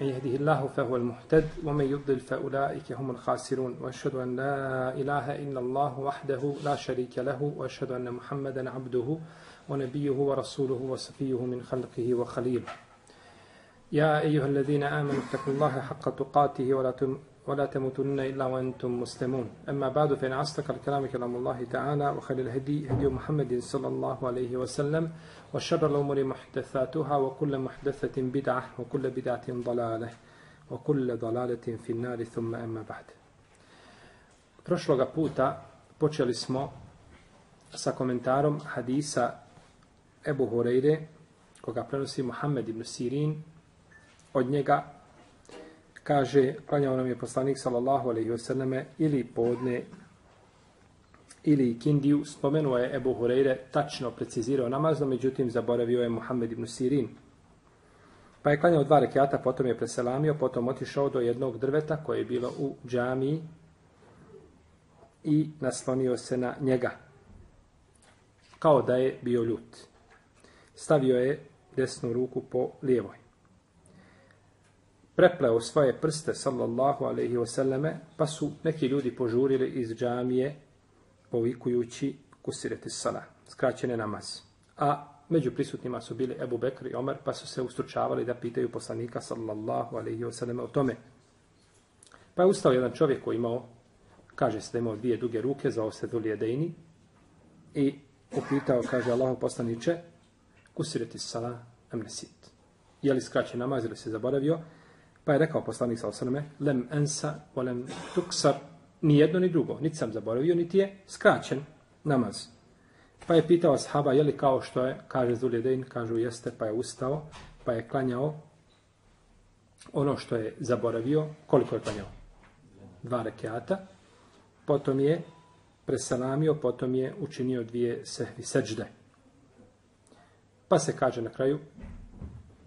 من يهده الله فهو المهتد ومن يضلل فأولئك هم الخاسرون. وأشهد أن لا إله إلا الله وحده لا شريك له وأشهد أن محمدا عبده ونبيه ورسوله وصفيه من خلقه وخليله. يا أيها الذين آمنوا اتقوا الله حق تقاته ولا ولا تموتن إلا وأنتم مسلمون. أما بعد فإن أصدق الكلام كلام الله تعالى وخير الهدي هدي محمد صلى الله عليه وسلم وشر الأمور محدثاتها وكل محدثة بدعة وكل بدعة ضلالة وكل ضلالة في النار. ثم أما بعد. Prošloga puta počeli smo sa komentarom hadisa Ebu Hureyre, koga prenosi Muhammed ibn Sirin, od njega kaže, klanjao nam je poslanik sallallahu alaihi wasallam ili podne ili kindiju, spomenuo je Ebu Hureyre, tačno precizirao namazno, međutim zaboravio je Muhammed ibn Sirin. Pa je klanjao dva rekiata, potom je preselamio, potom otišao do jednog drveta koje je bilo u džamiji i naslonio se na njega. Kao da je bio ljut. Stavio je desnu ruku po lijevoj prepleo svoje prste, sallallahu alaihi wasallame, pa su neki ljudi požurili iz džamije, povikujući kusireti sala, skraćene namaz. A među prisutnima su bili Ebu Bekr i Omer, pa su se ustručavali da pitaju poslanika, sallallahu alaihi wasallame, o tome. Pa je ustao jedan čovjek koji imao, kaže se da imao dvije duge ruke, zvao se Dulije Dejni, i upitao, kaže Allah poslaniče, kusireti sala, amnesit. Je li skraćen namaz ili se zaboravio? Pa je rekao poslanik sa osrme, lem ensa, volem tuksar, ni jedno ni drugo, niti sam zaboravio, niti je skraćen namaz. Pa je pitao ashaba, je li kao što je, kaže Zuljedein, kažu jeste, pa je ustao, pa je klanjao ono što je zaboravio, koliko je klanjao? Dva rekiata. Potom je presalamio, potom je učinio dvije sehvi seđde. Pa se kaže na kraju,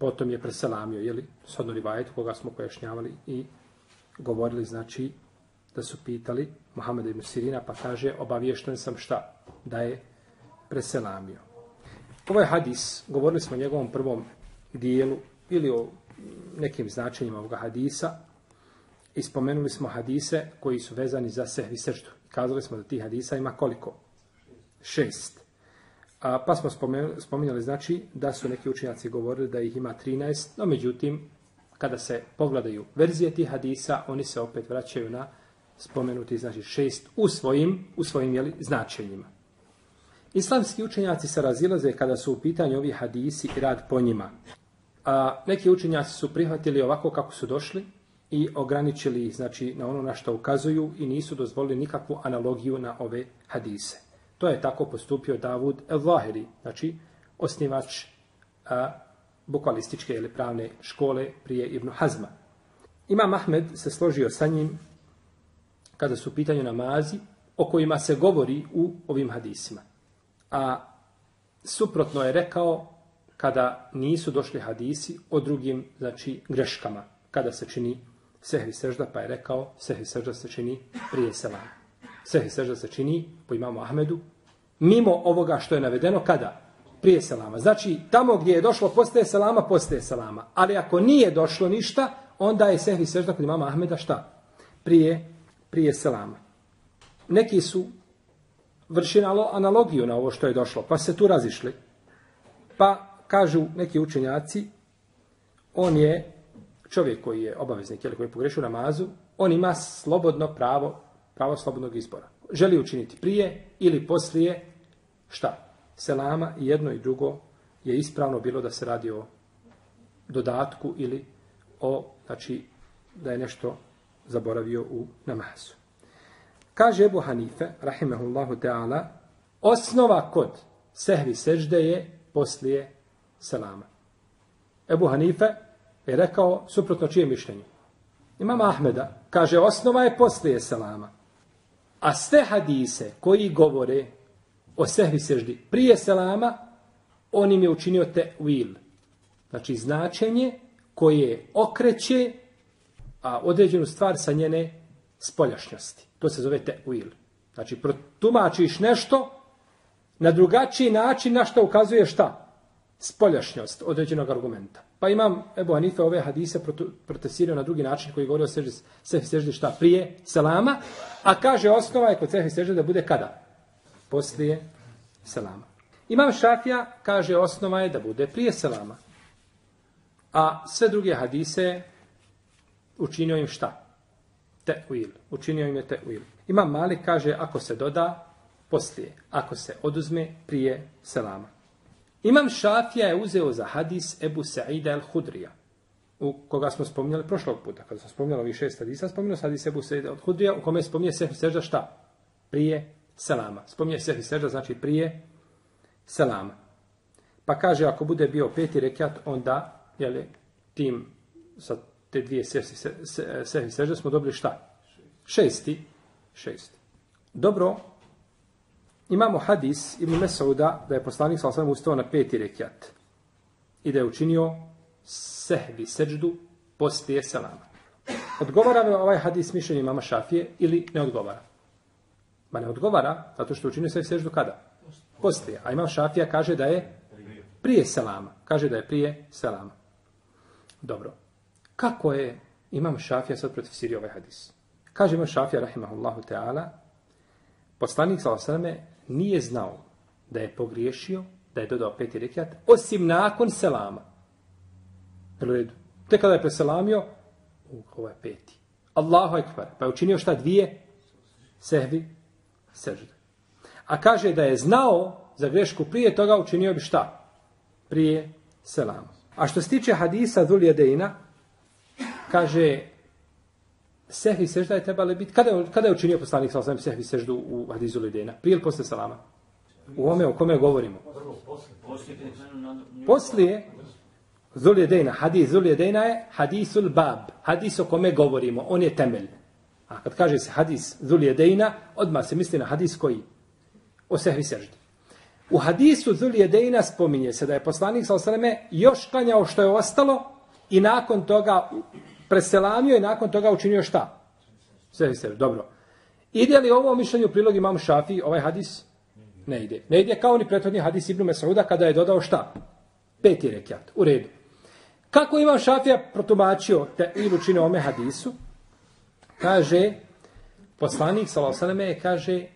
potom je preselamio, jeli, shodno rivajet koga smo pojašnjavali i govorili, znači, da su pitali Mohameda ibn Sirina, pa kaže, obavješten sam šta? Da je preselamio. Ovo je hadis, govorili smo o njegovom prvom dijelu ili o nekim značenjima ovoga hadisa i spomenuli smo hadise koji su vezani za sehvi srždu. Kazali smo da ti hadisa ima koliko? Šest. A, pa smo spomenuli, spominjali, znači, da su neki učenjaci govorili da ih ima 13, no međutim, kada se pogledaju verzije tih hadisa, oni se opet vraćaju na spomenuti, znači, šest u svojim, u svojim jeli, značenjima. Islamski učenjaci se razilaze kada su u pitanju ovi hadisi i rad po njima. A, neki učenjaci su prihvatili ovako kako su došli i ograničili ih, znači, na ono na što ukazuju i nisu dozvolili nikakvu analogiju na ove hadise. To je tako postupio Davud el-Zahiri, znači osnivač a, bukvalističke ili pravne škole prije Ibn Hazma. Imam Ahmed se složio sa njim kada su u pitanju namazi o kojima se govori u ovim hadisima. A suprotno je rekao kada nisu došli hadisi o drugim znači, greškama. Kada se čini sehvi sežda, pa je rekao sehvi sežda se čini prije selama. Sehvi sežda se čini po imamu Ahmedu mimo ovoga što je navedeno kada? Prije selama. Znači, tamo gdje je došlo postaje selama, postaje selama. Ali ako nije došlo ništa, onda je sehvi sežda kod imama Ahmeda šta? Prije, prije selama. Neki su vršili analogiju na ovo što je došlo, pa se tu razišli. Pa kažu neki učenjaci, on je čovjek koji je obaveznik ili koji je pogrešio namazu, on ima slobodno pravo, pravo slobodnog izbora. Želi učiniti prije ili poslije šta? Selama i jedno i drugo je ispravno bilo da se radi o dodatku ili o, znači, da je nešto zaboravio u namazu. Kaže Ebu Hanife, rahimehullahu ta'ala, osnova kod sehvi sežde je poslije selama. Ebu Hanife je rekao suprotno čije mišljenje. Imam Ahmeda kaže osnova je poslije selama. A sve hadise koji govore o sehvi seždi prije selama, on im je učinio te will. Znači značenje koje okreće a određenu stvar sa njene spoljašnjosti. To se zove te will. Znači protumačiš nešto na drugačiji način na što ukazuje šta? spoljašnjost određenog argumenta. Pa imam Ebu Hanife ove hadise protestirao na drugi način koji govori o seždi, seždi šta prije selama, a kaže osnova je kod sefi seždi da bude kada? Poslije selama. Imam Šafija kaže osnova je da bude prije selama. A sve druge hadise učinio im šta? Te'uil. Učinio im je te'uil. Imam Malik kaže ako se doda poslije, ako se oduzme prije selama. Imam Šafija je uzeo za hadis Ebu Sa'ida el-Hudrija, u koga smo spominjali prošlog puta. Kada smo spominjali ovih šest hadisa, spominjali hadis Ebu Sa'ida el-Hudrija, u kome spominje se Sežda šta? Prije selama. Spominje Sefi Sežda, znači prije selama. Pa kaže, ako bude bio peti rekat, onda, jeli, tim, sa te dvije sehvi se, se, Sežda smo dobili šta? Šesti. Šesti. Dobro, Imamo hadis Ibn Mesauda da je poslanik sa osam ustao na peti rekiat i da je učinio sehvi seždu poslije selama. Odgovara li ovaj hadis mišljenje mama Šafije ili ne odgovara? Ma ne odgovara, zato što učinio sve seždu kada? Poslije. A imam Šafija kaže da je prije selama. Kaže da je prije selama. Dobro. Kako je imam Šafija sad protiv Sirije ovaj hadis? Kaže imam Šafija, rahimahullahu ta'ala, poslanik sa nije znao da je pogriješio, da je dodao peti rekiat, osim nakon selama. Redu. Te kada je preselamio, u, ovo je peti. Allahu ekvar. Pa je učinio šta dvije? Sehvi, sežde. A kaže da je znao za grešku prije toga, učinio bi šta? Prije selama. A što se tiče hadisa Dhul kaže sehvi sežda je trebala biti, kada je, kada je učinio poslanik sa sehvi seždu u hadisu Lidena? Prije ili posle selama? U ome o kome govorimo? Poslije Zulje Dejna, hadis Zulje Dejna je hadisul bab, hadis o kome govorimo, on je temelj. A kad kaže se hadis Zuljedejna, odmah se misli na hadis koji? O sehvi seždi. U hadisu Zuljedejna spominje se da je poslanik sa osreme još klanjao što je ostalo i nakon toga preselamio i nakon toga učinio šta? Sve seždi, dobro. Ide li ovo mišljenje u prilog imam Šafi, ovaj hadis? Ne ide. Ne ide kao ni prethodni hadis Ibnu Mesauda kada je dodao šta? Peti rekiat. U redu. Kako imam Šafija protumačio te ili učine ome hadisu? Kaže, poslanik Salosaneme je, kaže,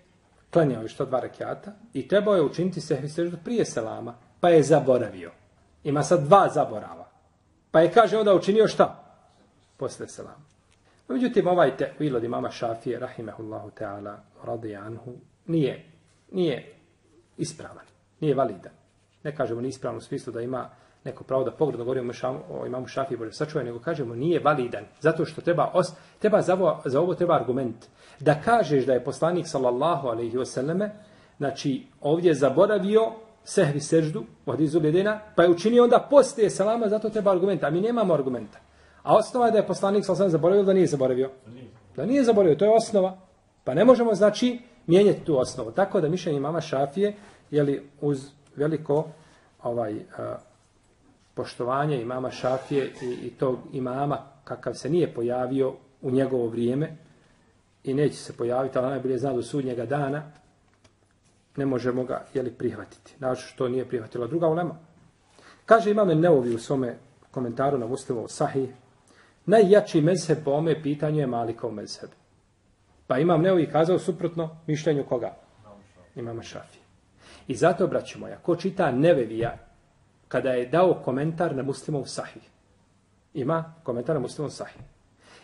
klanjao je što dva rekiata i trebao je učiniti sehvi seždu prije selama, pa je zaboravio. Ima sad dva zaborava. Pa je, kaže, onda učinio šta? posle selama. Međutim, ovaj te od imama Šafije, rahimehullahu ta'ala, radi anhu, nije, nije ispravan, nije validan. Ne kažemo ni ispravan u smislu da ima neko pravo da pogledno govorimo o imamu Šafije, bolje sačuvaj, nego kažemo nije validan, zato što treba, os, treba za, ovo, za ovo treba argument. Da kažeš da je poslanik, sallallahu alaihi wasallame, znači ovdje zaboravio sehvi seždu, u hadizu pa je učinio onda poslije salama, zato treba argument. A mi nemamo argumenta. A osnova je da je poslanik sa zaboravio da nije zaboravio. Da nije zaboravio, to je osnova. Pa ne možemo, znači, mijenjati tu osnovu. Tako da mišljenje mama Šafije, je li uz veliko ovaj a, poštovanje imama Šafije i, i tog imama kakav se nije pojavio u njegovo vrijeme i neće se pojaviti, ali najbolje zna do sudnjega dana, ne možemo ga jeli, prihvatiti. Znači što nije prihvatila druga ulema. Kaže imame Neovi u svome komentaru na Muslimov Sahih, Najjači mezheb po ome pitanju je Malikov mezheb. Pa imam Neovi kazao suprotno mišljenju koga? Imama Šafije. I zato, braću moja, ko čita Nevevija kada je dao komentar na muslimov sahih? Ima komentar na muslimov sahih.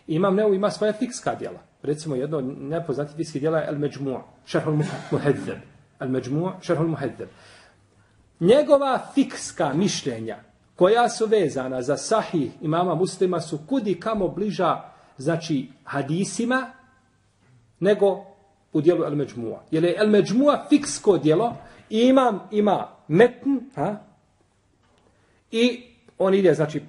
Imam Neu ima svoja fikska djela. Recimo jedno od nepoznatih fikskih djela je El Međmu'a, Šerhul Muhedzeb. El Međmu'a, Šerhul Muhedzeb. Njegova fikska mišljenja koja su vezana za sahih imama muslima su kudi kamo bliža znači hadisima nego u dijelu El Međmua. Jer je El Međmua fiksko dijelo i imam ima metn ha? I on ide, znači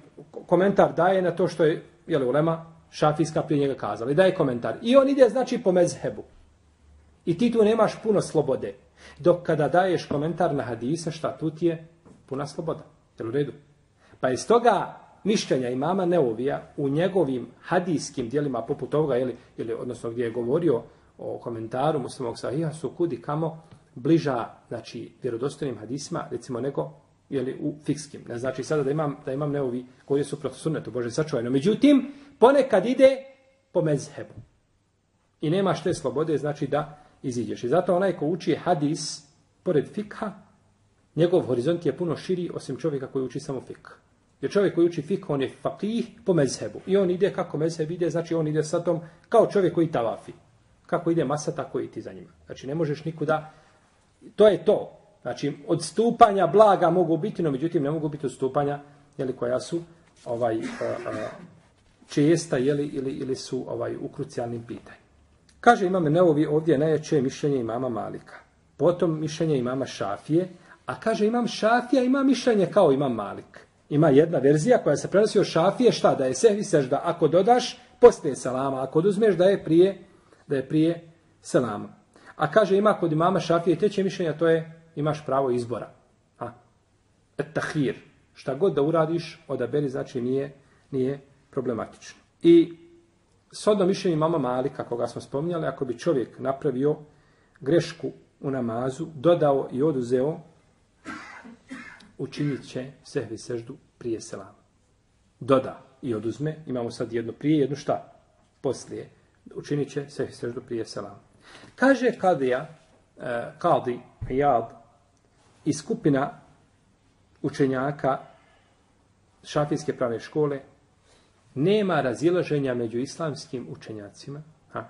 komentar daje na to što je jel, ulema šafijska prije njega kazala. I daje komentar. I on ide, znači, po mezhebu. I ti tu nemaš puno slobode. Dok kada daješ komentar na hadisa, šta tu ti je? Puna sloboda. Jel u redu? Pa iz toga mišljenja imama Neovija u njegovim hadijskim dijelima poput ovoga, ili, ili odnosno gdje je govorio o komentaru muslimog sahiha, su kudi kamo bliža, znači, vjerodostojnim hadisma, recimo, nego jeli, u fikskim. Ne znači sada da imam, da imam neovi koji je suprotno sunnetu, Bože sačuvajno. Međutim, ponekad ide po mezhebu. I nemaš te slobode, znači da iziđeš. I zato onaj ko uči hadis, pored fikha, njegov horizont je puno širi osim čovjeka koji uči samo fik. Jer čovjek koji uči fik, on je fakih po mezhebu. I on ide kako mezheb ide, znači on ide sa tom kao čovjek koji tavafi. Kako ide masa, tako i ti za njima. Znači ne možeš nikuda, to je to. Znači odstupanja blaga mogu biti, no međutim ne mogu biti odstupanja jeli, koja su ovaj a, a, česta jeli, ili, ili su ovaj u krucijalnim pitanjima. Kaže imam Neovi ovdje najjače mišljenje imama Malika. Potom mišljenje imama Šafije, a kaže imam Šafija, ima mišljenje kao imam Malik. Ima jedna verzija koja se prenosi od Šafije, šta da je sehvi sežda ako dodaš poslije salama, ako oduzmeš da je prije da je prije salama. A kaže ima kod imama Šafije treće mišljenje, to je imaš pravo izbora. A et tahir, šta god da uradiš, odaberi znači nije nije problematično. I sodno mišljenje mama Malika, koga smo spominjali, ako bi čovjek napravio grešku u namazu, dodao i oduzeo, učinit će sehvi seždu prije selama. Doda i oduzme, imamo sad jedno prije, jedno šta? Poslije. Učinit će sehvi seždu prije selama. Kaže Kadija, eh, Kadi, Jad, i skupina učenjaka šafijske prave škole, nema razilaženja među islamskim učenjacima, ha,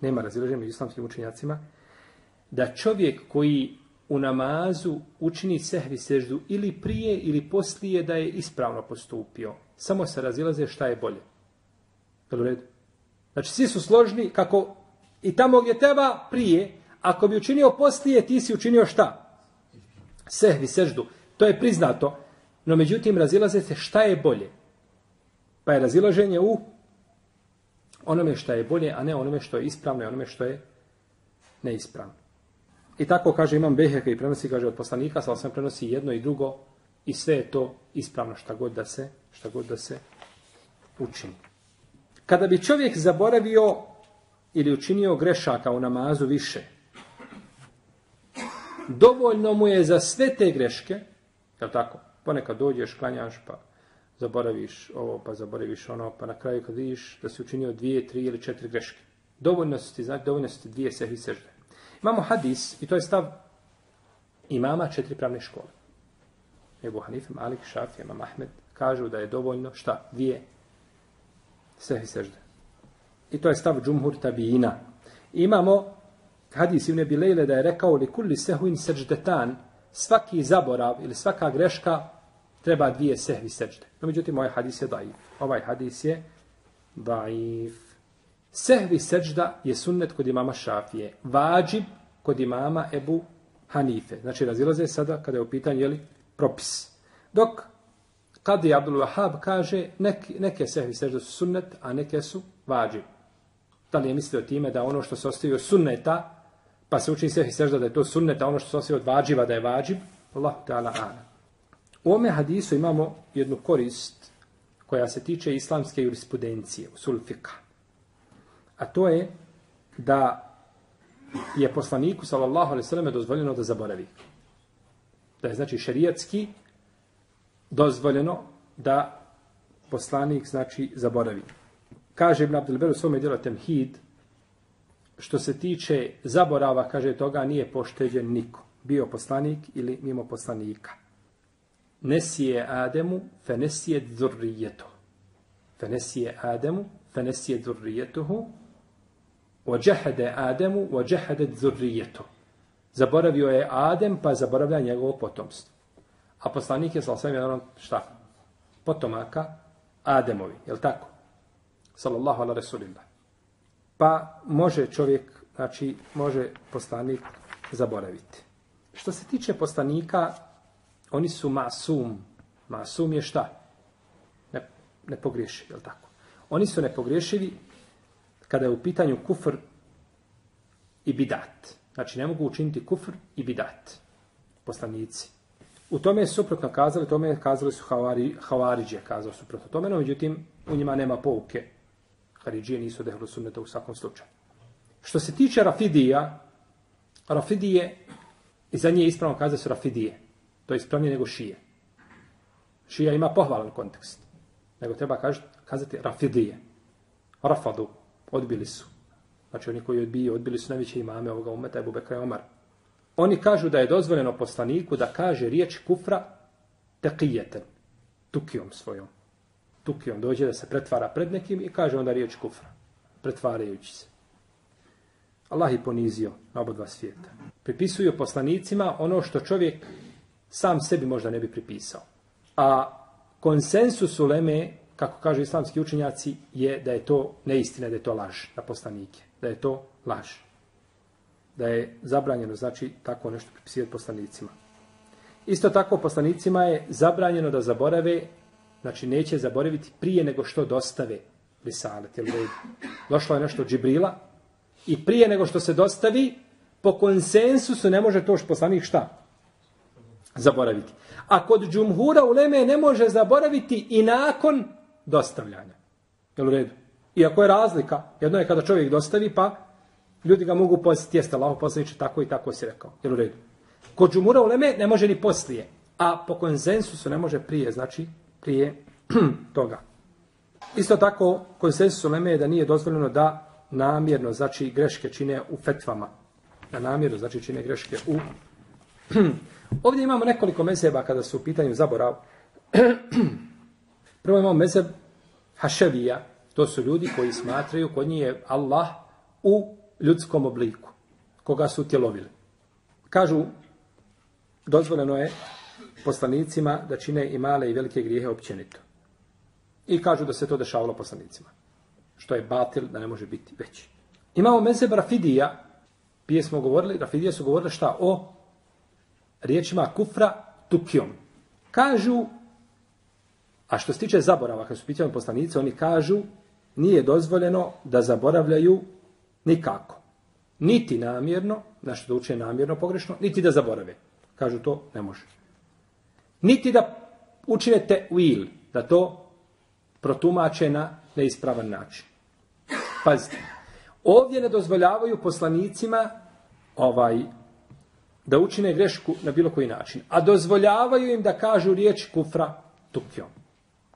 nema razilaženja među islamskim učenjacima, da čovjek koji u namazu učini sehvi seždu ili prije ili poslije da je ispravno postupio. Samo se razilaze šta je bolje. Jel u redu? Znači, svi su složni kako i tamo gdje treba prije, ako bi učinio poslije, ti si učinio šta? Sehvi seždu. To je priznato. No, međutim, razilaze se šta je bolje. Pa je razilaženje u onome što je bolje, a ne onome što je ispravno i onome što je neispravno. I tako kaže imam Beheke i prenosi, kaže od poslanika, sa sam prenosi jedno i drugo i sve je to ispravno šta god da se, šta god da se učini. Kada bi čovjek zaboravio ili učinio grešaka u namazu više, dovoljno mu je za sve te greške, je tako? Ponekad dođeš, klanjaš, pa zaboraviš ovo, pa zaboraviš ono, pa na kraju kad vidiš da si učinio dvije, tri ili četiri greške. Dovoljno su ti, znači, dovoljno su ti dvije sehvi sežde. Imamo hadis, i to je stav imama četiri pravne škole. Ebu Hanif, Malik, Šafi, Imam Ahmed, kažu da je dovoljno, šta, dvije sehvi sežde. I to je stav džumhur tabijina. Imamo hadis Ibn Bilejle da je rekao li kulli sehuin seđdetan, svaki zaborav ili svaka greška treba dvije sehvi seđde. No, međutim, ovaj hadis je daif. Ovaj hadis je daif. Sehvi seđda je sunnet kod imama Šafije. Vađib kod imama Ebu Hanife. Znači, razilaze sada kada je u pitanju, jeli, propis. Dok, Kadi Abdul Wahab kaže, neki, neke sehvi sežda su sunnet, a neke su vađib. Da li je mislio time da ono što se ostaje sunneta, pa se učini sehvi sežda da je to sunnet, a ono što se ostaje od vađiva da je vađib, Allah ta'ala ana. U ome hadisu imamo jednu korist koja se tiče islamske jurisprudencije, usul fiqa. A to je da je poslaniku, sallallahu alaihi sallam, dozvoljeno da zaboravi. Da je, znači, šerijatski dozvoljeno da poslanik, znači, zaboravi. Kaže Ibn Abdelber u svome djelu Temhid, što se tiče zaborava, kaže, toga nije pošteđen niko. Bio poslanik ili mimo poslanika nesije Ademu, fe nesije dzurrijetu. Fe nesije Ademu, fe nesije dzurrijetuhu, o džehede Ademu, o džehede dzurrijetu. Zaboravio je Adem, pa zaboravlja njegovo potomstvo. A poslanik je sa sam jedan šta? Potomaka Ademovi, je li tako? Sallallahu ala Resulillah. Pa može čovjek, znači, može poslanik zaboraviti. Što se tiče poslanika, oni su masum. Masum je šta? Ne, ne pogriješi, je tako? Oni su nepogriješivi kada je u pitanju kufr i bidat. Znači, ne mogu učiniti kufr i bidat. Poslanici. U tome je suprotno kazali, tome je kazali su havari, havariđe, kazao suprotno tome, no međutim, u njima nema pouke. Haridžije nisu dehlu sunneta u svakom slučaju. Što se tiče Rafidija, Rafidije, i za nje ispravno kaza su Rafidije. To je ispravnije nego šije. Šija ima pohvalan kontekst. Nego treba kazati rafidije. Rafadu. Odbili su. Znači oni koji odbiju, odbili su najveće imame ovoga umeta, Ebu Bekra i Omar. Oni kažu da je dozvoljeno poslaniku da kaže riječ kufra tekijeten, Tukijom svojom. Tukijom dođe da se pretvara pred nekim i kaže onda riječ kufra. Pretvarajući se. Allah je ponizio na oba dva svijeta. Pripisuju poslanicima ono što čovjek sam sebi možda ne bi pripisao. A konsensus u Leme, kako kažu islamski učenjaci, je da je to neistina, da je to laž na poslanike. Da je to laž. Da je zabranjeno, znači, tako nešto pripisivati poslanicima. Isto tako poslanicima je zabranjeno da zaborave, znači neće zaboraviti prije nego što dostave risalet. Jel Došlo je nešto od Džibrila i prije nego što se dostavi, po konsensusu ne može to poslanik šta? Zaboraviti. A kod džumhura u Leme ne može zaboraviti i nakon dostavljanja. Jel u redu? Iako je razlika, jedno je kada čovjek dostavi, pa ljudi ga mogu posjetiti, jeste Allah poslaniče, tako i tako si rekao. Jel u redu? Kod džumhura u Leme ne može ni poslije, a po konsensusu ne može prije, znači prije toga. Isto tako, konsensus u je da nije dozvoljeno da namjerno, znači greške čine u fetvama. Da namjerno, znači čine greške u... Ovdje imamo nekoliko mezeba kada su u pitanju zaborav. Prvo imamo mezeb Haševija. To su ljudi koji smatraju kod njih je Allah u ljudskom obliku. Koga su tjelovili. Kažu, dozvoljeno je poslanicima da čine i male i velike grijehe općenito. I kažu da se to dešavalo poslanicima što je batil, da ne može biti veći. Imamo mezeb Rafidija, pije smo govorili, Rafidija su govorili šta o riječima kufra tukijom. Kažu, a što se tiče zaborava, kad su pitali poslanice, oni kažu, nije dozvoljeno da zaboravljaju nikako. Niti namjerno, znači da uče namjerno pogrešno, niti da zaborave. Kažu to, ne može. Niti da učine te'wil, da to protumače na neispravan način. Pazite, ovdje ne dozvoljavaju poslanicima ovaj da učine grešku na bilo koji način, a dozvoljavaju im da kažu riječ kufra tukjom.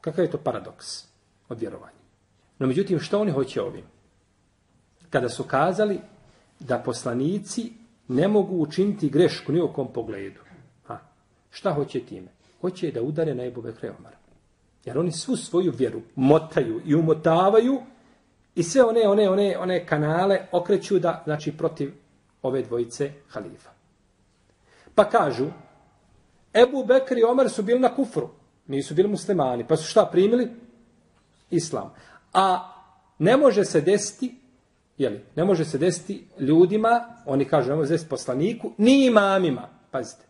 Kakav je to paradoks od vjerovanja? No međutim, što oni hoće ovim? Kada su kazali da poslanici ne mogu učiniti grešku ni u kom pogledu. Ha. Šta hoće time? Hoće da udare na Ebu Bekre Omara. Jer oni svu svoju vjeru motaju i umotavaju i sve one, one, one, one kanale okreću da, znači, protiv ove dvojice halifa. Pa kažu, Ebu Bekr i Omer su bili na kufru, nisu bili muslimani, pa su šta primili? Islam. A ne može se desiti, jeli, ne može se desiti ljudima, oni kažu, ne može se desiti poslaniku, ni imamima, pazite.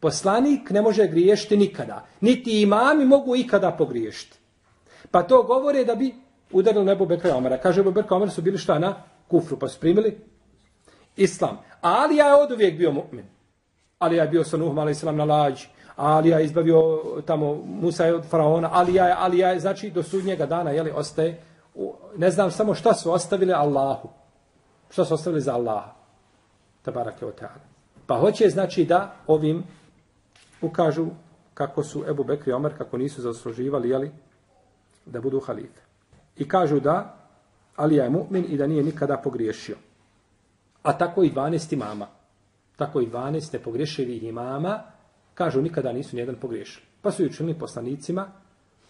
Poslanik ne može griješiti nikada. Niti imami mogu ikada pogriješiti. Pa to govore da bi udarili nebo Bekra Omara. Kaže, Ebu Bekra Omara su bili šta na kufru, pa su primili islam. Ali ja je od uvijek bio mu'min. Ali ja je bio sa Nuhom, ali islam na lađi. Ali ja je izbavio tamo Musa od faraona. Ali ja je, ali ja je, znači, do sudnjega dana, jeli, ostaje, ne znam samo šta su ostavili Allahu. Šta su ostavili za Allaha. Tabarak je o Pa hoće, znači, da ovim ukažu kako su Ebu Bekr i Omer, kako nisu zasluživali, jeli, da budu halife. I kažu da Alija je mu'min i da nije nikada pogriješio. A tako i 12 imama. Tako i 12 nepogrešivih imama kažu nikada nisu nijedan pogriješili. Pa su učinili poslanicima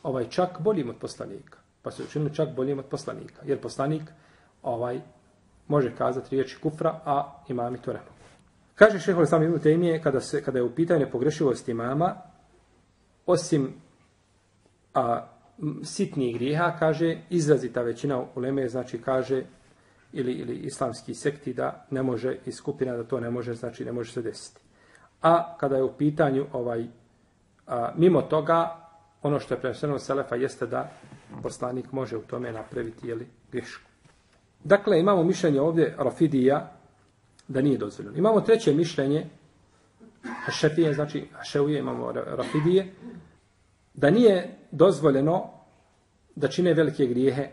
ovaj čak boljim od poslanika. Pa su učinili čak boljim od poslanika. Jer poslanik ovaj može kazati riječi kufra, a imami to ne mogu. Kaže šehol sam Ibn temije, kada se kada je u pitanju pogrešivosti imama osim a sitnih grijeha kaže izrazita većina uleme znači kaže ili ili islamski sekti da ne može i skupina da to ne može znači ne može se desiti. A kada je u pitanju ovaj a, mimo toga ono što je preneseno od selefa jeste da poslanik može u tome napraviti jeli grešku. Dakle, imamo mišljenje ovdje Rafidija, da nije dozvoljeno. Imamo treće mišljenje, Hašefije, znači Haševije, imamo Rafidije, da nije dozvoljeno da čine velike grijehe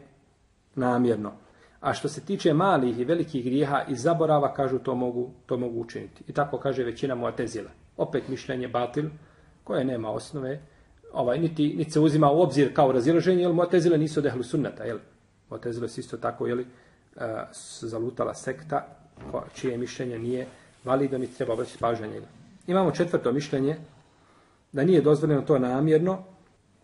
namjerno. A što se tiče malih i velikih grijeha i zaborava, kažu to mogu, to mogu učiniti. I tako kaže većina Muatezila. Opet mišljenje Batil, koje nema osnove, ovaj, niti, niti se uzima u obzir kao razilaženje, jer Motezile nisu od sunnata, jel? Motezile su isto tako, jel, uh, eh, zalutala sekta, čije mišljenje nije validno, niti treba obraćati pažnje njega. Imamo četvrto mišljenje, da nije dozvoljeno to namjerno,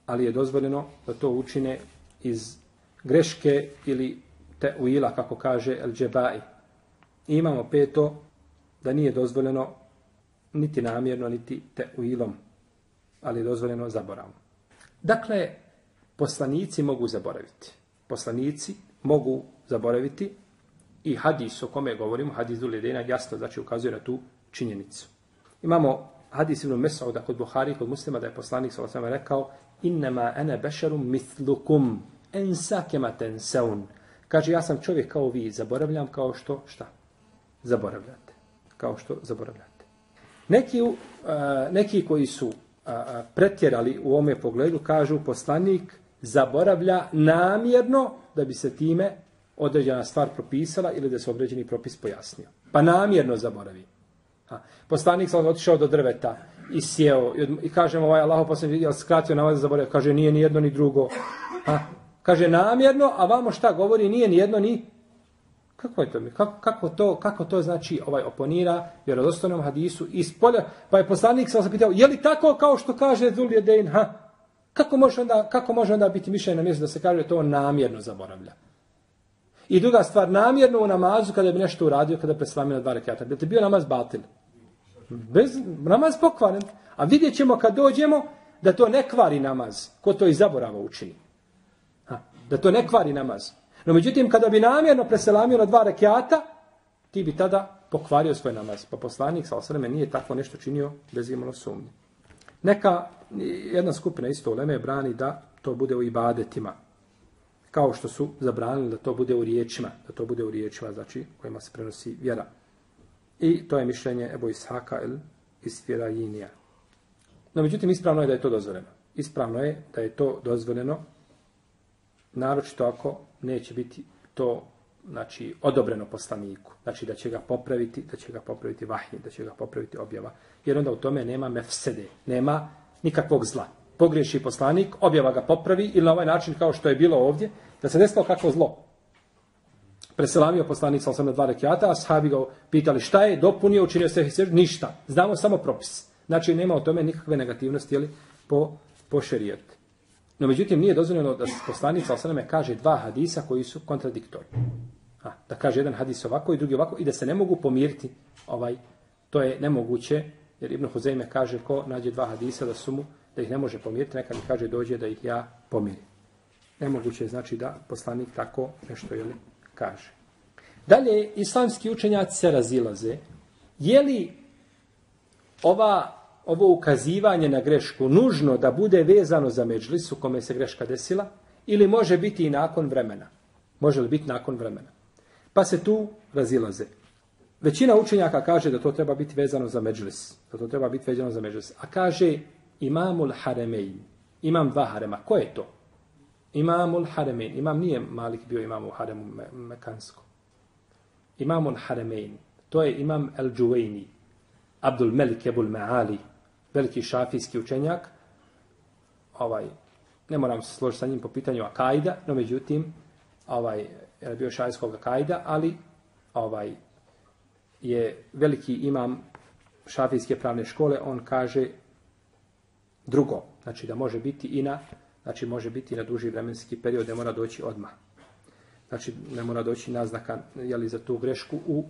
ali je dozvoljeno da to učine iz greške ili te uila, kako kaže El Džebai. I imamo peto, da nije dozvoljeno niti namjerno, niti te uilom, ali je dozvoljeno zaboravom. Dakle, poslanici mogu zaboraviti. Poslanici mogu zaboraviti i hadis o kome govorimo, hadis Dule ledena, jasno znači ukazuje na tu činjenicu. Imamo hadis ibn Mesauda kod Buhari, kod muslima, da je poslanik s.a.v. rekao innama ene bešarum mithlukum ensa kema tenseun. Kaže, ja sam čovjek kao vi, zaboravljam kao što, šta? Zaboravljate. Kao što zaboravljate. Neki, uh, neki koji su uh, pretjerali u ome pogledu, kažu, poslanik zaboravlja namjerno da bi se time određena stvar propisala ili da se određeni propis pojasnio. Pa namjerno zaboravi. A, Poslanik sam otišao do drveta i sjeo i, i kaže ovaj Allah poslanik je skratio namaz zaboravio. Kaže nije ni jedno ni drugo. A, Kaže namjerno, a vamo šta govori nije ni jedno ni Kako je to mi? Kako, kako, to, kako to znači ovaj oponira vjerodostojnom hadisu iz polja? Pa je poslanik se pitao, je li tako kao što kaže Zulje Dein? Ha? Kako može onda, kako može onda biti mišljenje na mjestu da se kaže to namjerno zaboravlja? I druga stvar, namjerno u namazu kada bi nešto uradio, kada preslamio na dva rekata. Bi li bio namaz batil? Bez, namaz pokvaren. A vidjet ćemo kad dođemo da to ne kvari namaz. Ko to i zaborava učini. Ha, da to ne kvari namaz. No međutim, kada bi namjerno preselamio na dva rekiata, ti bi tada pokvario svoj namaz. Pa poslanik sa osreme nije tako nešto činio bez imalo sumnje. Neka jedna skupina isto u Leme brani da to bude u ibadetima kao što su zabranili da to bude u riječima, da to bude u riječima, znači kojima se prenosi vjera. I to je mišljenje Ebu Ishaka el Isfirajinija. No, međutim, ispravno je da je to dozvoljeno. Ispravno je da je to dozvoljeno, naročito ako neće biti to znači, odobreno poslaniku. Znači, da će ga popraviti, da će ga popraviti vahije, da će ga popraviti objava. Jer onda u tome nema mefsede, nema nikakvog zla pogriješi poslanik, objava ga popravi ili na ovaj način kao što je bilo ovdje, da se desilo kako zlo. Preselamio poslanik sa osam na dva rekiata, a sahabi ga pitali šta je, dopunio, učinio se hisir, ništa. Znamo samo propis. Znači nema o tome nikakve negativnosti ili po, po šerijetu. No međutim nije dozvoljeno da poslanik sa osam kaže dva hadisa koji su kontradiktorni. A, da kaže jedan hadis ovako i drugi ovako i da se ne mogu pomiriti ovaj, to je nemoguće, jer Ibn Huzeyme kaže ko nađe dva hadisa da su mu da ih ne može pomiriti, neka mi kaže dođe da ih ja pomirim. Nemoguće je znači da poslanik tako nešto jeli, kaže. Dalje, islamski učenjaci se razilaze. Je li ova, ovo ukazivanje na grešku nužno da bude vezano za međlis kome se greška desila ili može biti i nakon vremena? Može li biti nakon vremena? Pa se tu razilaze. Većina učenjaka kaže da to treba biti vezano za međlis. Da to treba biti vezano za međlis. A kaže imamul haremein. Imam dva harema. Ko je to? Imamul haremein. Imam nije Malik bio imam u haremu me Mekansko. Imamul haremein. To je imam El Džuvejni. Abdul Melik Ebul Meali. Veliki šafijski učenjak. Ovaj, ne moram se složiti sa njim po pitanju Akajda, no međutim, ovaj, je bio šafijskog Akajda, ali ovaj, je veliki imam šafijske pravne škole, on kaže drugo, znači da može biti i na, znači može biti na duži vremenski period, ne mora doći odmah. Znači ne mora doći naznaka jeli, za tu grešku u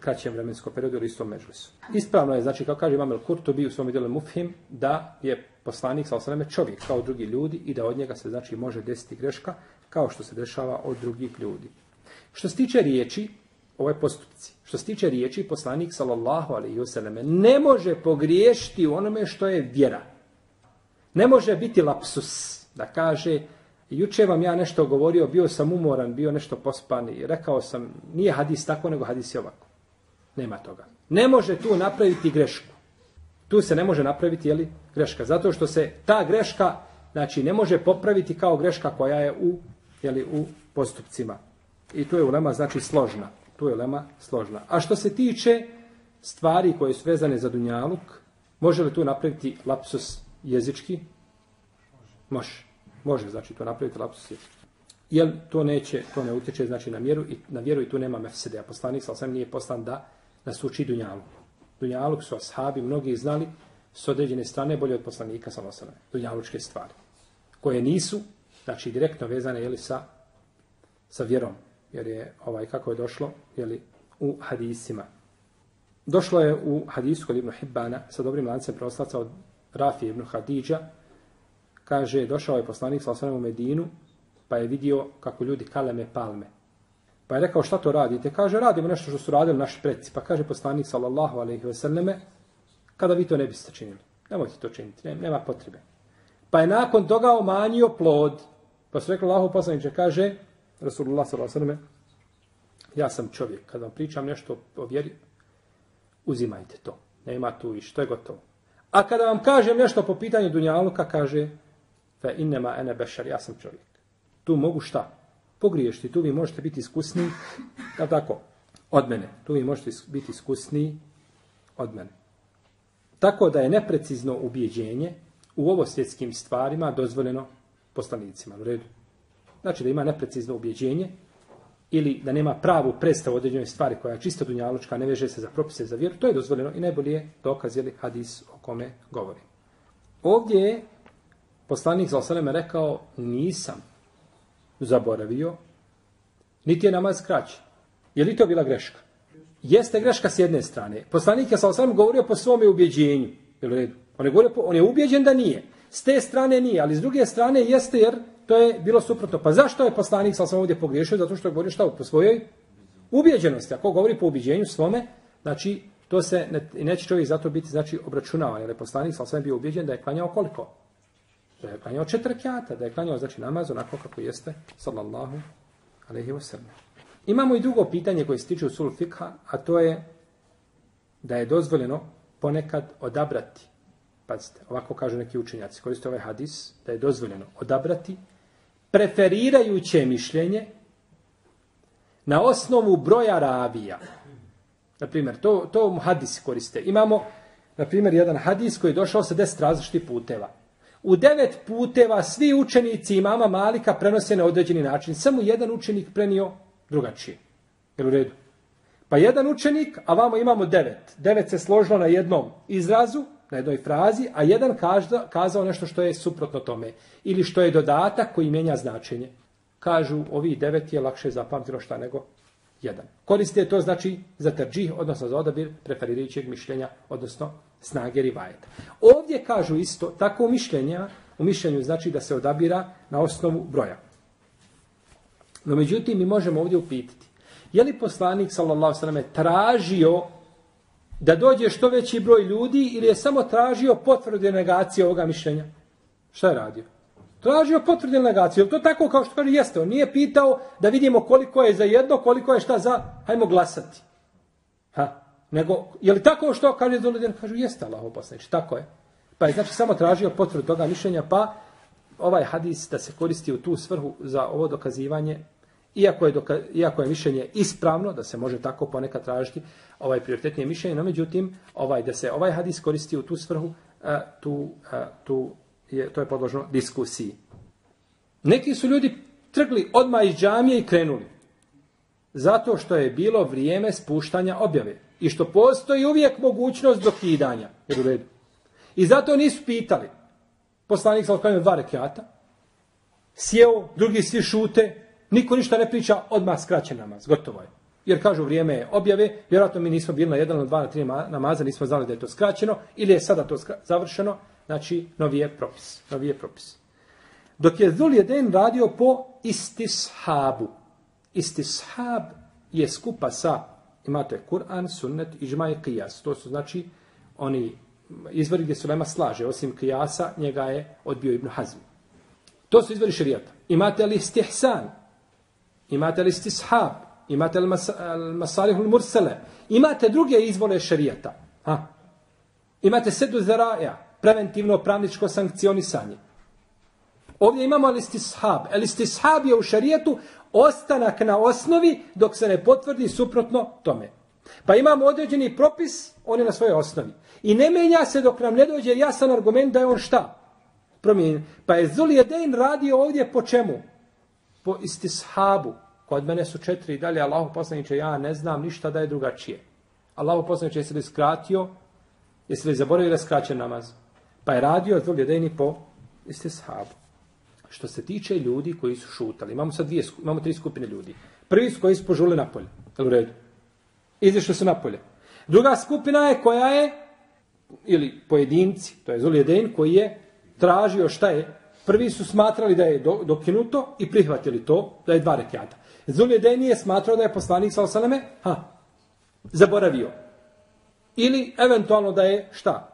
kraćem vremenskom periodu ili istom međusu. Ispravno je, znači, kao kaže Imam El Kurtobi u svom djelu Mufhim, da je poslanik sa osaname čovjek kao drugi ljudi i da od njega se, znači, može desiti greška kao što se dešava od drugih ljudi. Što se tiče riječi, ovo je postupci. Što se tiče riječi, poslanik, sallallahu alaihi wasallam, ne može pogriješiti u onome što je vjera. Ne može biti lapsus da kaže juče vam ja nešto govorio, bio sam umoran, bio nešto pospan i rekao sam nije hadis tako nego hadis je ovako. Nema toga. Ne može tu napraviti grešku. Tu se ne može napraviti jeli, greška. Zato što se ta greška znači, ne može popraviti kao greška koja je u, jeli, u postupcima. I tu je ulema znači složna. Tu je ulema složna. A što se tiče stvari koje su vezane za Dunjaluk, Može li tu napraviti lapsus jezički? Može. Može, znači to napraviti lapsus jezički. Jel to neće, to ne utječe znači na vjeru i na vjeru i tu nema mefsede. A poslanik sa osam nije poslan da nas uči dunjalu. Dunjaluk su ashabi mnogi znali s određene strane bolje od poslanika sa osam. Dunjalučke stvari. Koje nisu, znači direktno vezane jeli, sa, sa vjerom. Jer je, ovaj, kako je došlo, jeli, u hadisima. Došlo je u hadisu kod Ibn Hibbana sa dobrim lancem proslaca od Rafi ibn Hadidža. Kaže, došao je poslanik sa osvrame u Medinu, pa je vidio kako ljudi kaleme palme. Pa je rekao, šta to radite? Kaže, radimo nešto što su radili naši predci. Pa kaže poslanik, sallallahu alaihi ve selleme, kada vi to ne biste činili. Nemojte to činiti, nema potrebe. Pa je nakon toga omanjio plod. Pa su rekli, Allahu poslaniče, kaže, Rasulullah sallallahu alaihi ve selleme, ja sam čovjek, kada vam pričam nešto o vjeri, uzimajte to. Nema tu i što je gotovo. A kada vam kažem nešto po pitanju Dunjaluka, kaže, fe innema ene bešar, ja sam čovjek. Tu mogu šta? Pogriješti, tu vi možete biti iskusni, kao tako, od mene. Tu vi možete biti iskusni od mene. Tako da je neprecizno ubjeđenje u ovo svjetskim stvarima dozvoljeno poslanicima. U redu. Znači da ima neprecizno ubjeđenje, ili da nema pravu predstavu određenoj stvari koja je čisto dunjalučka, ne veže se za propise za vjeru, to je dozvoljeno i najbolje je dokaz ili hadis o kome govori. Ovdje je poslanik za rekao nisam zaboravio, niti je namaz kraći. Je li to bila greška? Jeste greška s jedne strane. Poslanik je sa govorio po svome ubjeđenju. Je redu? On je, govorio, on je ubjeđen da nije. S te strane nije, ali s druge strane jeste jer to je bilo suprotno. Pa zašto je poslanik sa sam ovdje pogriješio? Zato što je govorio šta po svojoj ubjeđenosti. Ako govori po ubjeđenju svome, znači to se ne, neće čovjek zato biti znači obračunavan. Jer je poslanik sa sam bio ubjeđen da je klanjao koliko? Da je klanjao četiri kjata, da je klanjao znači namaz onako kako jeste, sallallahu alaihi wa sallam. Imamo i drugo pitanje koje se tiče usul fikha, a to je da je dozvoljeno ponekad odabrati, pazite, ovako kažu neki učenjaci, koriste ovaj hadis, da je dozvoljeno odabrati preferirajuće mišljenje na osnovu broja ravija. Na primjer, to, to hadisi koriste. Imamo, na primjer, jedan hadis koji je došao sa deset različitih puteva. U devet puteva svi učenici imama Malika prenose na određeni način. Samo jedan učenik prenio drugačije. Jel u redu? Pa jedan učenik, a vamo imamo devet. Devet se složilo na jednom izrazu, na jednoj frazi, a jedan každa, kazao nešto što je suprotno tome. Ili što je dodatak koji menja značenje. Kažu, ovi devet je lakše zapamtilo šta nego jedan. Koriste to znači za trđih, odnosno za odabir preferirajućeg mišljenja, odnosno snage rivajeta. Ovdje kažu isto, tako mišljenja, u mišljenju znači da se odabira na osnovu broja. No međutim, mi možemo ovdje upitati, je li poslanik, sallallahu sallam, tražio da dođe što veći broj ljudi ili je samo tražio potvrde negacije ovoga mišljenja? Šta je radio? Tražio potvrde negacije. Je to tako kao što kaže jeste? On nije pitao da vidimo koliko je za jedno, koliko je šta za, hajmo glasati. Ha? Nego, je li tako što kaže Zuludin? Kažu, jeste Allah oposlanič, tako je. Pa je znači samo tražio potvrdu toga mišljenja, pa ovaj hadis da se koristi u tu svrhu za ovo dokazivanje iako je, doka, iako je mišljenje ispravno, da se može tako ponekad tražiti ovaj prioritetnije mišljenje, no međutim, ovaj, da se ovaj hadis koristi u tu svrhu, a, tu, a, tu je, to je podložno diskusiji. Neki su ljudi trgli odmah iz džamije i krenuli. Zato što je bilo vrijeme spuštanja objave. I što postoji uvijek mogućnost dokidanja. Jer u redu. I zato nisu pitali. Poslanik sa otklanjem dva rekiata. Sjeo, drugi svi šute, Niko ništa ne priča, odmah skraće namaz. Gotovo je. Jer kažu vrijeme je objave, vjerojatno mi nismo bili na jedan, na dva, na tri namaza, nismo znali da je to skraćeno, ili je sada to završeno, znači novi je propis. Novi je propis. Dok je Zul Jeden radio po istishabu. Istishab je skupa sa, imate Kur'an, sunnet, ižma i qiyas. To su znači oni izvori gdje su lema slaže, osim qiyasa, njega je odbio Ibn Hazm. To su izvori šarijata. Imate li istihsan, imate li stishab, imate li masalihul mursale, imate druge izvole šarijata. Ha? Imate sedu zaraja, preventivno pravničko sankcionisanje. Ovdje imamo listishab. Listishab je u šarijetu ostanak na osnovi dok se ne potvrdi suprotno tome. Pa imamo određeni propis, on je na svojoj osnovi. I ne menja se dok nam ne dođe jasan argument da je on šta? Promijenjen. Pa je Zulijedein radio ovdje po čemu? Po istishabu. Kod mene su četiri i dalje, Allahu poslaniče, ja ne znam ništa da je drugačije. Allahu poslaniče, jesi li skratio? Jesi li zaboravio da skraće namaz? Pa je radio Zul Jedein po istishabu. Što se tiče ljudi koji su šutali, imamo sad dvije, imamo tri skupine ljudi. Prvi su koji su požuli napolje. Jel u redu? Izišli su napolje. Druga skupina je koja je, ili pojedinci, to je Zuljedin, koji je tražio šta je. Prvi su smatrali da je do, dokinuto i prihvatili to, da je dva rekiata. Zuljedeni je smatrao da je poslanik sa osaleme, ha, zaboravio. Ili eventualno da je šta?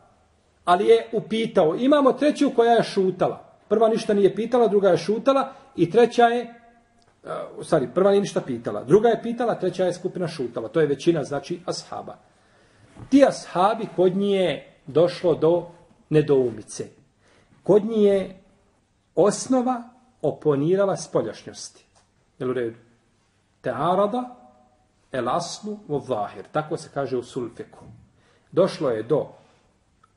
Ali je upitao. Imamo treću koja je šutala. Prva ništa nije pitala, druga je šutala i treća je uh, sorry, prva nije ništa pitala. Druga je pitala, treća je skupina šutala. To je većina, znači, ashaba. Ti ashabi kod nje došlo do nedoumice. Kod nje osnova oponirala spoljašnjosti. Jel u redu? Te arada el aslu u zahir. Tako se kaže u sulfiku. Došlo je do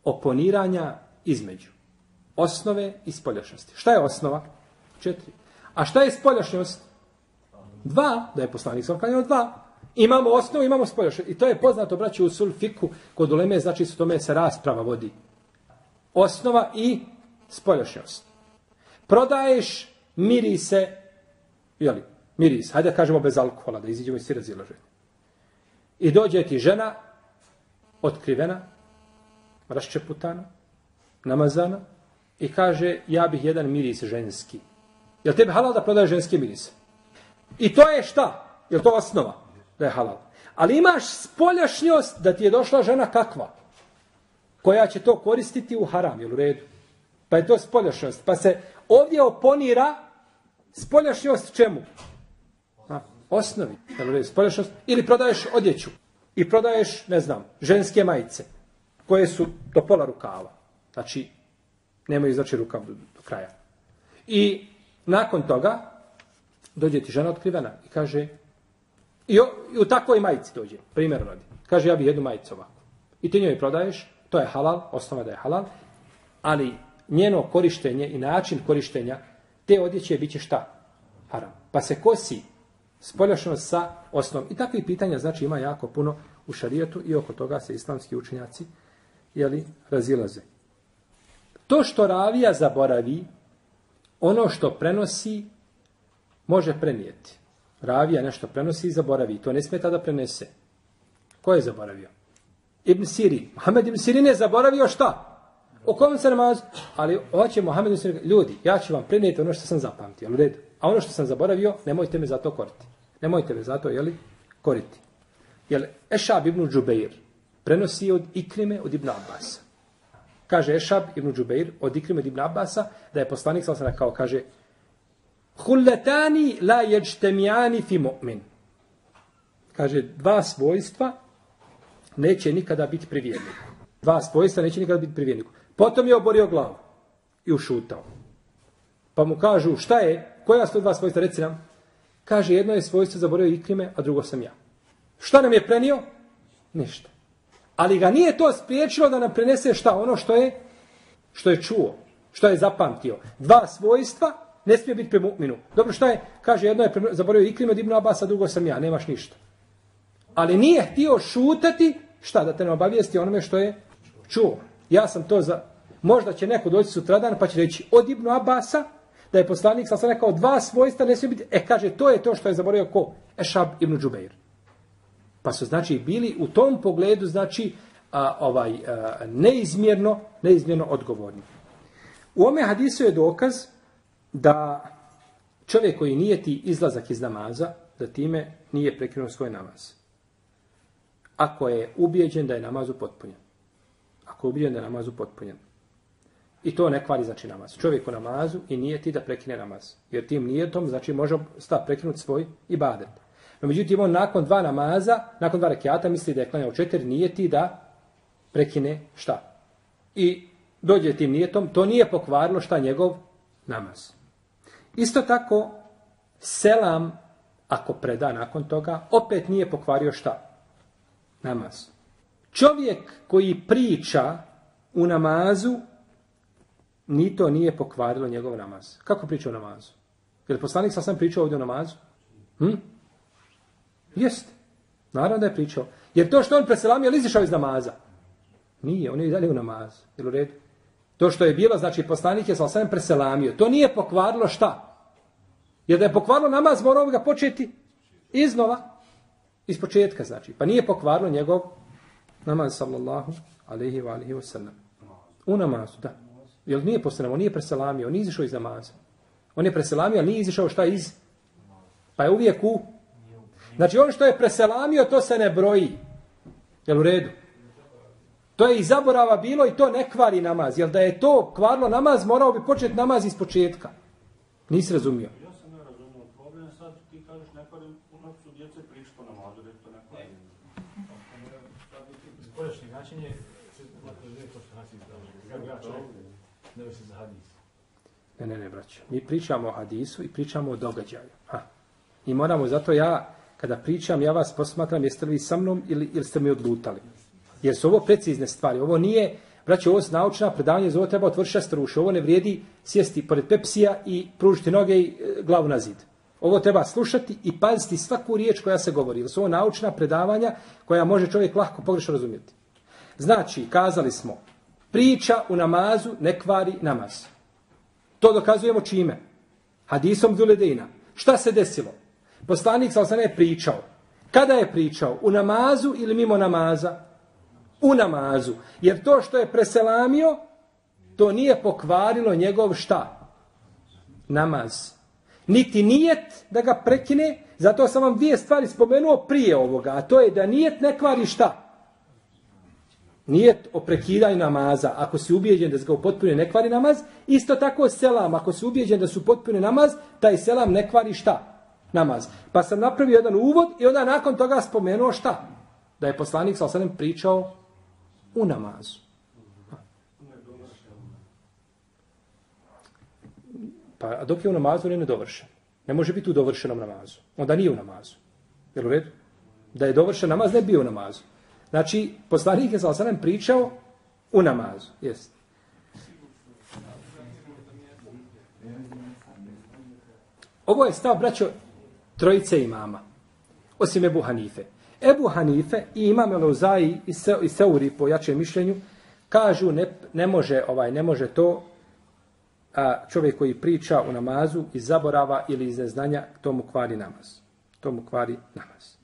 oponiranja između osnove i spoljašnjosti. Šta je osnova? Četiri. A šta je spoljašnjost? Dva, da je poslanik sam klanjao dva. Imamo osnovu, imamo spoljašnjost. I to je poznato, braći, u sulfiku, kod uleme, znači su tome se rasprava vodi. Osnova i spoljašnjost. Prodaješ mirise, jeli, miris, hajde da kažemo bez alkohola, da iziđemo iz svi razilaženja. I dođe ti žena, otkrivena, raščeputana, namazana, i kaže ja bih jedan miris ženski. Jel tebi halal da prodaje ženski miris? I to je šta? Jel to osnova da je halal? Ali imaš spoljašnjost da ti je došla žena kakva? Koja će to koristiti u haram, jel u redu? Pa je to spoljašnjost. Pa se ovdje oponira spoljašnjost čemu? A, osnovi. Jel? Spoljašnjost. Ili prodaješ odjeću. I prodaješ, ne znam, ženske majice. Koje su do pola rukava. Znači, Nemaju znači rukav do, do kraja. I nakon toga dođe ti žena otkrivena i kaže i, o, i u takvoj majici dođe, primjer radi. Kaže ja bih jednu majicu ovako. I ti njoj prodaješ, to je halal, osnova da je halal, ali njeno korištenje i način korištenja te odjeće biće šta? Haram. Pa se kosi spoljašno sa osnovom. I takvih pitanja znači ima jako puno u šarijetu i oko toga se islamski učenjaci jeli, razilaze. To što ravija zaboravi, ono što prenosi, može prenijeti. Ravija nešto prenosi i zaboravi. To ne smeta da prenese. Ko je zaboravio? Ibn Siri. Mohamed Ibn Siri ne zaboravio šta? O kom se namaz? Ali hoće Mohamed Ibn Ljudi, ja ću vam prenijeti ono što sam zapamtio. Ali red. A ono što sam zaboravio, nemojte me za to koriti. Nemojte me za to, jeli, koriti. Jel, Ešab ibn Džubeir prenosi od Ikrime od Ibn Abbas. Kaže Ešab ibn Džubeir od Ikrima ibn Abbasa da je poslanik sa osana kao kaže Hulletani la jeđtemijani fi mu'min. Kaže, dva svojstva neće nikada biti pri vjerniku. Dva svojstva neće nikada biti pri vjerniku. Potom je oborio glavu i ušutao. Pa mu kažu, šta je? Koja su dva svojstva? Reci nam. Kaže, jedno je svojstvo zaborio Ikrime, a drugo sam ja. Šta nam je prenio? Ništa. Ali ga nije to spriječilo da nam prenese šta ono što je što je čuo, što je zapamtio. Dva svojstva ne smije biti pre mu'minu. Dobro, šta je? Kaže, jedno je zaboravio Ikrime od Ibn Abasa, a drugo sam ja, nemaš ništa. Ali nije htio šutati, šta, da te ne obavijesti onome što je čuo. Ja sam to za... Možda će neko doći sutradan pa će reći od Ibnu Abasa, da je poslanik, sam sam rekao, dva svojstva ne smije biti... E, kaže, to je to što je zaboravio ko? Ešab Ibn Džubeir. Pa su znači bili u tom pogledu znači a, ovaj a, neizmjerno neizmjerno odgovorni. U ome hadisu je dokaz da čovjek koji nije ti izlazak iz namaza, da time nije prekinuo svoj namaz. Ako je ubijeđen da je namaz upotpunjen. Ako je ubijeđen da je namaz upotpunjen. I to ne kvari znači namaz. Čovjek u namazu i nije ti da prekine namaz. Jer tim nijetom znači može stav prekinuti svoj ibadet. No međutim, on nakon dva namaza, nakon dva rekiata, misli da je klanjao četiri, nije ti da prekine šta. I dođe tim nijetom, to nije pokvarilo šta njegov namaz. Isto tako, selam, ako preda nakon toga, opet nije pokvario šta? Namaz. Čovjek koji priča u namazu, ni to nije pokvarilo njegov namaz. Kako priča o namazu? Je li poslanik sa sam pričao ovdje o namazu? Hm? Jeste. Naravno da je pričao. Jer to što on preselamio, ali izišao iz namaza? Nije, on je i dalje u namazu. Je u redu? To što je bilo, znači poslanik je sa sam preselamio. To nije pokvarilo šta? Jer da je pokvarilo namaz, morao bi ga početi iznova. Iz početka, znači. Pa nije pokvarilo njegov namaz, sallallahu alaihi wa alaihi wa sallam. U namazu, da. Jer nije postanamo, nije preselamio, on nije izišao iz namaza. On je preselamio, ali nije izišao šta iz? Pa je uvijek u... Znači, on što je preselamio, to se ne broji. Jel u redu? To je i zaborava bilo i to ne kvari namaz. Jel da je to kvarlo namaz, morao bi početi namaz iz početka. Nisi razumio. Ja sam ne razumio problem, sad ti kažeš ne kvarim u nocu djece prije po namazu, da to ne kvari značenje se dakle, je to što hadis čovjek ne bi se za hadis. Ne, ne, ne, braćo. Mi pričamo o hadisu i pričamo o događaju. Ha. I moramo, zato ja, kada pričam, ja vas posmatram, jeste li vi sa mnom ili, ili ste mi odlutali. Jer su ovo precizne stvari. Ovo nije, braćo, ovo su naučna predavanje, za ovo treba otvoriti šestor. Ovo ne vrijedi sjesti pored pepsija i pružiti noge i e, glavu na zid. Ovo treba slušati i paziti svaku riječ koja se govori. Jer su ovo naučna predavanja koja može čovjek lahko pogrešno razumjeti. Znači, kazali smo, priča u namazu ne kvari namaz. To dokazujemo čime? Hadisom Duledina. Šta se desilo? Poslanik sa osana je pričao. Kada je pričao? U namazu ili mimo namaza? U namazu. Jer to što je preselamio, to nije pokvarilo njegov šta? Namaz. Niti nijet da ga prekine, zato sam vam dvije stvari spomenuo prije ovoga, a to je da nijet ne kvari šta? Nijet o prekidanju namaza, ako si ubijeđen da se ga upotpune ne kvari namaz, isto tako selam, ako si ubijeđen da su upotpune namaz, taj selam ne kvari šta? Namaz. Pa sam napravio jedan uvod i onda nakon toga spomenuo šta? Da je poslanik sa osadem pričao u namazu. Pa dok je u namazu, on je nedovršen. Ne može biti u dovršenom namazu. Onda nije u namazu. Jel u redu? Da je dovršen namaz, ne bio u namazu. Znači, poslanik je sa osadem pričao u namazu. Jest. Ovo je stav, braćo, trojice imama. Osim Ebu Hanife. Ebu Hanife i imam Elozai i, Se, i Seuri po jačem mišljenju kažu ne, ne može ovaj ne može to a, čovjek koji priča u namazu iz zaborava ili iz neznanja tomu kvari namaz. Tomu kvari namaz.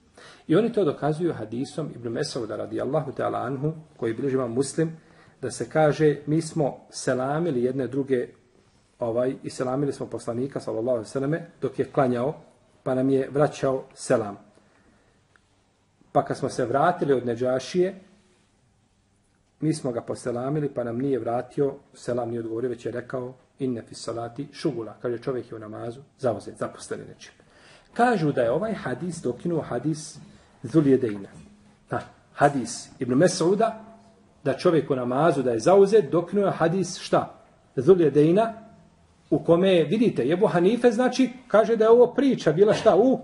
I oni to dokazuju hadisom Ibn Mesauda radijallahu ta'ala anhu koji bilježiva muslim da se kaže mi smo selamili jedne druge ovaj i selamili smo poslanika sallallahu alejhi ve selleme dok je klanjao pa nam je vraćao selam. Pa kad smo se vratili od Neđašije, mi smo ga poselamili, pa nam nije vratio, selam nije odgovorio, već je rekao, inne fi salati šugula. Kaže, čovjek je u namazu, zauzet, zaposleni nečim. Kažu da je ovaj hadis dokinuo hadis Zuljedeina. Ha, hadis Ibn Mesauda, da čovjek u namazu da je zauzet, doknuo hadis šta? Zuljedeina, u kome, vidite, Jebu Hanife znači, kaže da je ovo priča bila šta u,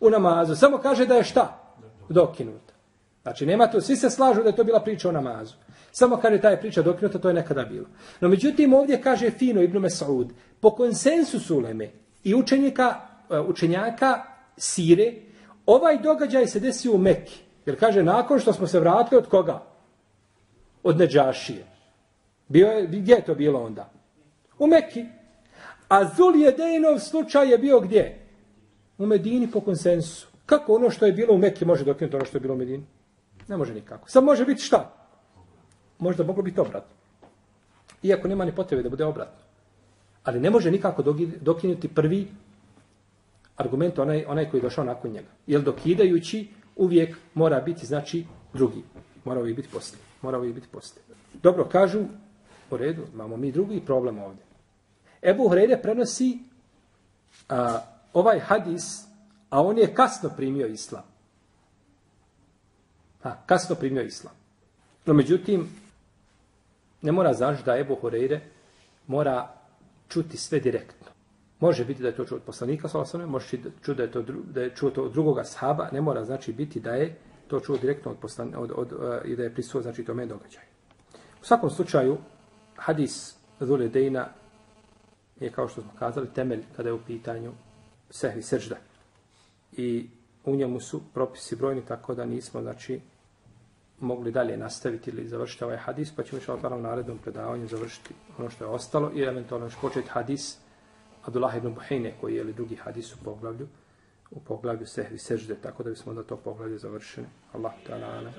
u namazu. Samo kaže da je šta? Dokinuta. Znači, nema to, svi se slažu da je to bila priča o namazu. Samo kaže ta je priča dokinuta, to je nekada bilo. No, međutim, ovdje kaže fino Ibn Mesaud, po konsensusu Leme i učenjaka, e, učenjaka Sire, ovaj događaj se desio u Mekki. Jer kaže, nakon što smo se vratili od koga? Od Neđašije. Bio je, gdje je to bilo onda? U Mekki. A Zul Jedejnov slučaj je bio gdje? U Medini po konsensu. Kako ono što je bilo u Mekki može dokinuti ono što je bilo u Medini? Ne može nikako. Sad može biti šta? Možda moglo biti obratno. Iako nema ni potrebe da bude obratno. Ali ne može nikako dokinuti prvi argument onaj, onaj koji je došao nakon njega. Jer dokidajući uvijek mora biti, znači, drugi. Mora uvijek biti poslije. Mora uvijek biti poslije. Dobro, kažu, u redu, imamo mi drugi problem ovdje. Ebu Hrede prenosi a, ovaj hadis, a on je kasno primio islam. Ha, kasno primio islam. No, međutim, ne mora znaš da Ebu Horeire mora čuti sve direktno. Može biti da je to čuo od poslanika, sa može čuo da je to, da je čuo to od drugoga sahaba, ne mora znači biti da je to čuo direktno od, poslan, od, od, uh, i da je prisuo, znači, tome događaju. U svakom slučaju, hadis Zule Dejna je, kao što smo kazali, temelj kada je u pitanju sehvi sežda. I u njemu su propisi brojni, tako da nismo, znači, mogli dalje nastaviti ili završiti ovaj hadis, pa ćemo što u narednom predavanju završiti ono što je ostalo i eventualno još početi hadis Abdullah ibn Buhine, koji je li drugi hadis u poglavlju, u poglavlju sehvi sežde, tako da bismo onda to poglavlje završili. Allah ta'ala.